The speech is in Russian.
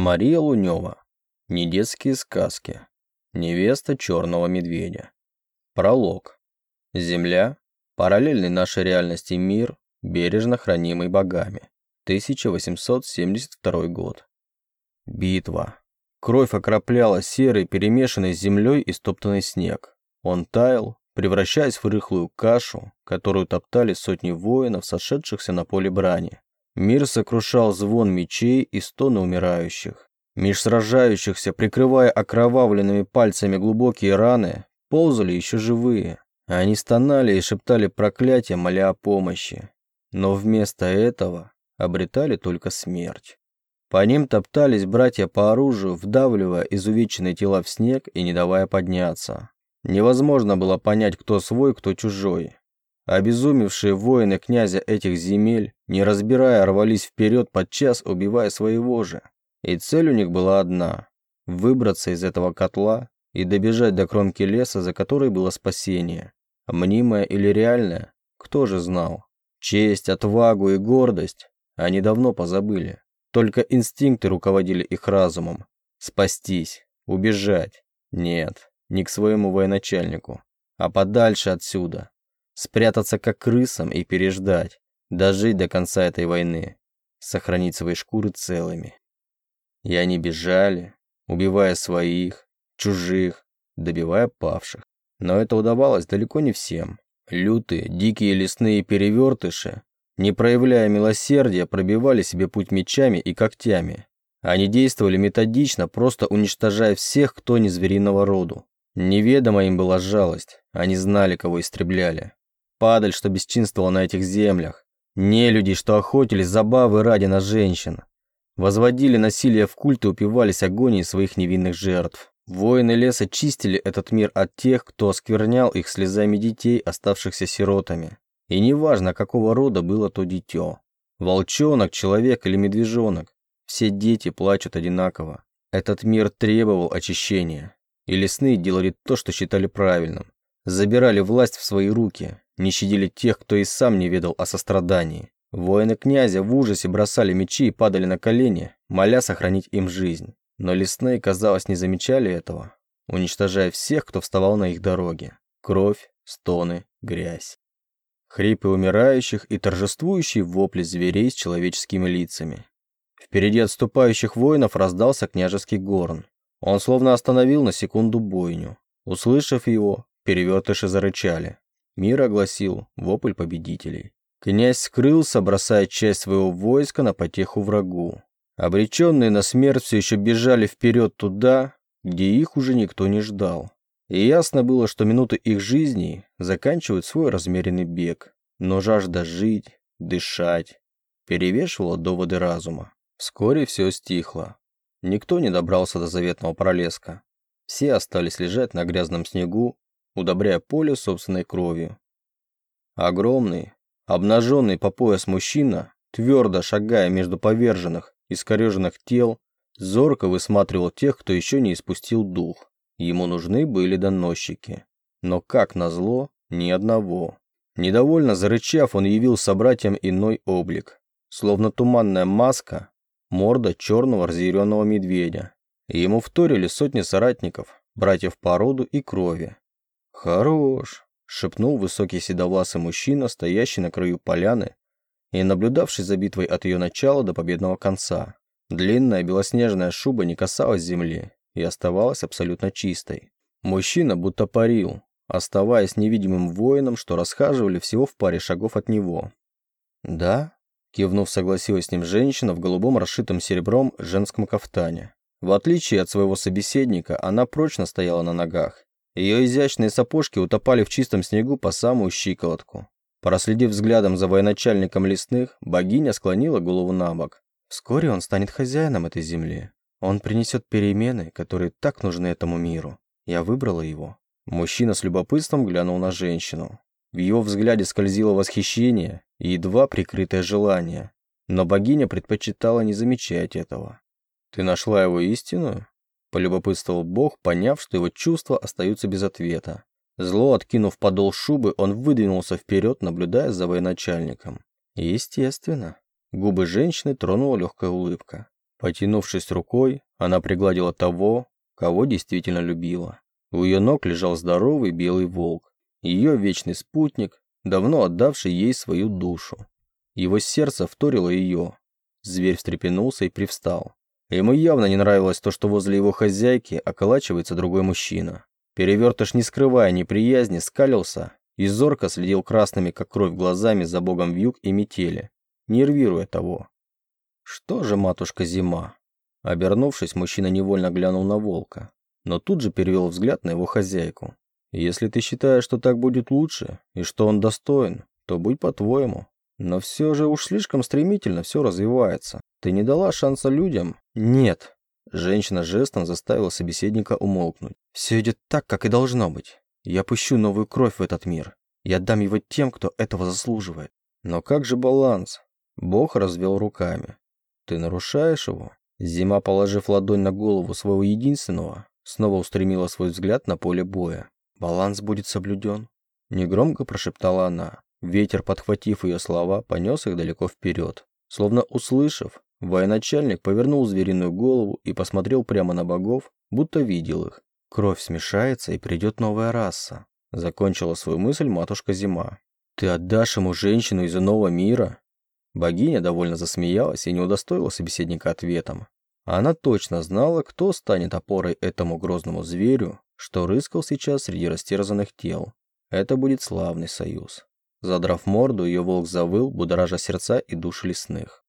Мария Лунева. Недетские сказки. Невеста черного медведя. Пролог. Земля. Параллельный нашей реальности мир, бережно хранимый богами. 1872 год. Битва. Кровь окропляла серый, перемешанный с землей и стоптанный снег. Он таял, превращаясь в рыхлую кашу, которую топтали сотни воинов, сошедшихся на поле брани. Мир сокрушал звон мечей и стоны умирающих. Меж сражающихся, прикрывая окровавленными пальцами глубокие раны, ползали еще живые. Они стонали и шептали проклятия, моля о помощи. Но вместо этого обретали только смерть. По ним топтались братья по оружию, вдавливая изувеченные тела в снег и не давая подняться. Невозможно было понять, кто свой, кто чужой. Обезумевшие воины князя этих земель, не разбирая, рвались вперед подчас, убивая своего же. И цель у них была одна – выбраться из этого котла и добежать до кромки леса, за которой было спасение. Мнимое или реальное, кто же знал? Честь, отвагу и гордость они давно позабыли. Только инстинкты руководили их разумом. Спастись, убежать. Нет, не к своему военачальнику, а подальше отсюда, спрятаться как крысам и переждать, дожить до конца этой войны, сохранить свои шкуры целыми. И они бежали, убивая своих, чужих, добивая павших. Но это удавалось далеко не всем. Лютые, дикие лесные перевертыши, не проявляя милосердия, пробивали себе путь мечами и когтями. Они действовали методично, просто уничтожая всех, кто не звериного роду. Неведома им была жалость, они знали, кого истребляли падаль, что бесчинствовала на этих землях, не люди, что охотились забавы ради на женщин, возводили насилие в культ и упивались агонией своих невинных жертв. Воины леса чистили этот мир от тех, кто осквернял их слезами детей, оставшихся сиротами. И неважно, какого рода было то дитё. Волчонок, человек или медвежонок. Все дети плачут одинаково. Этот мир требовал очищения. И лесные делали то, что считали правильным. Забирали власть в свои руки, не щадили тех, кто и сам не ведал о сострадании. Воины князя в ужасе бросали мечи и падали на колени, моля сохранить им жизнь. Но лесные, казалось, не замечали этого, уничтожая всех, кто вставал на их дороге. Кровь, стоны, грязь. Хрипы умирающих и торжествующие вопли зверей с человеческими лицами. Впереди отступающих воинов раздался княжеский горн. Он словно остановил на секунду бойню. Услышав его, перевертыши зарычали. Мир огласил вопль победителей. Князь скрылся, бросая часть своего войска на потеху врагу. Обреченные на смерть все еще бежали вперед туда, где их уже никто не ждал. И ясно было, что минуты их жизни заканчивают свой размеренный бег. Но жажда жить, дышать, перевешивала доводы разума. Вскоре все стихло. Никто не добрался до заветного пролеска. Все остались лежать на грязном снегу, удобряя поле собственной кровью. Огромный, обнаженный по пояс мужчина, твердо шагая между поверженных, искореженных тел, зорко высматривал тех, кто еще не испустил дух. Ему нужны были доносчики. Но, как назло, ни одного. Недовольно зарычав, он явил собратьям иной облик. Словно туманная маска, морда черного разъяренного медведя. И ему вторили сотни соратников, братьев по роду и крови. «Хорош», — шепнул высокий седовласый мужчина, стоящий на краю поляны и наблюдавший за битвой от ее начала до победного конца. Длинная белоснежная шуба не касалась земли и оставалась абсолютно чистой. Мужчина будто парил, оставаясь невидимым воином, что расхаживали всего в паре шагов от него. «Да?» – кивнув, согласилась с ним женщина в голубом расшитом серебром женском кафтане. В отличие от своего собеседника, она прочно стояла на ногах ее изящные сапожки утопали в чистом снегу по самую щиколотку. Проследив взглядом за военачальником лесных, богиня склонила голову на бок. Вскоре он станет хозяином этой земли. Он принесет перемены, которые так нужны этому миру. Я выбрала его. Мужчина с любопытством глянул на женщину. В его взгляде скользило восхищение и едва прикрытое желание. Но богиня предпочитала не замечать этого. «Ты нашла его истину?» Полюбопытствовал Бог, поняв, что его чувства остаются без ответа. Зло откинув подол шубы, он выдвинулся вперед, наблюдая за военачальником. Естественно. Губы женщины тронула легкая улыбка. Потянувшись рукой, она пригладила того, кого действительно любила. У ее ног лежал здоровый белый волк, ее вечный спутник, давно отдавший ей свою душу. Его сердце вторило ее. Зверь встрепенулся и привстал. Ему явно не нравилось то, что возле его хозяйки околачивается другой мужчина. Перевертыш, не скрывая неприязни, скалился и зорко следил красными, как кровь, глазами за богом вьюг и метели, нервируя того. Что же, матушка, зима? Обернувшись, мужчина невольно глянул на волка, но тут же перевел взгляд на его хозяйку. Если ты считаешь, что так будет лучше, и что он достоин, то будь по-твоему. Но все же уж слишком стремительно все развивается. Ты не дала шанса людям? Нет. Женщина жестом заставила собеседника умолкнуть. Все идет так, как и должно быть. Я пущу новую кровь в этот мир. Я дам его тем, кто этого заслуживает. Но как же баланс? Бог развел руками. Ты нарушаешь его? Зима, положив ладонь на голову своего единственного, снова устремила свой взгляд на поле боя. «Баланс будет соблюден», — негромко прошептала она. Ветер, подхватив ее слова, понес их далеко вперед. Словно услышав, военачальник повернул звериную голову и посмотрел прямо на богов, будто видел их. «Кровь смешается, и придет новая раса», — закончила свою мысль матушка Зима. «Ты отдашь ему женщину из иного мира?» Богиня довольно засмеялась и не удостоила собеседника ответом. Она точно знала, кто станет опорой этому грозному зверю, что рыскал сейчас среди растерзанных тел. Это будет славный союз. Задрав морду, ее волк завыл, будоража сердца и души лесных.